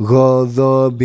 غضب